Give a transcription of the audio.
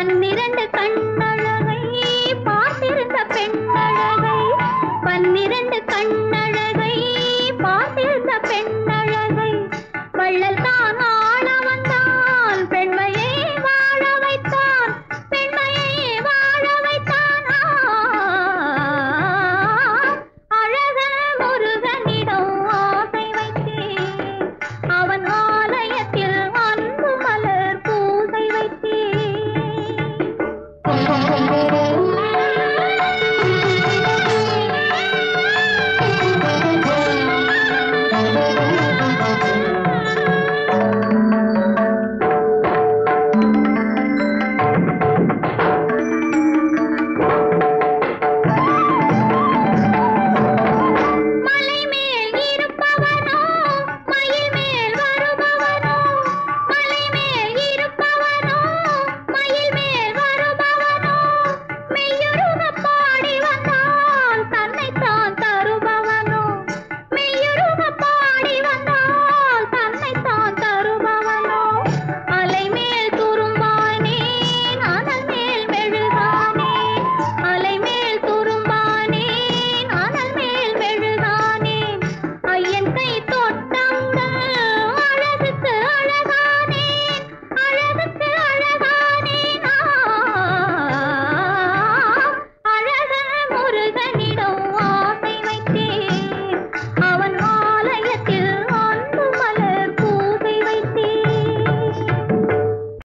பன்னிரண்டு கண்ணழகை பார்த்திருந்த பெண்ணழகை. பன்னிரண்டு கண்ணழகை பார்த்திருந்த பெண்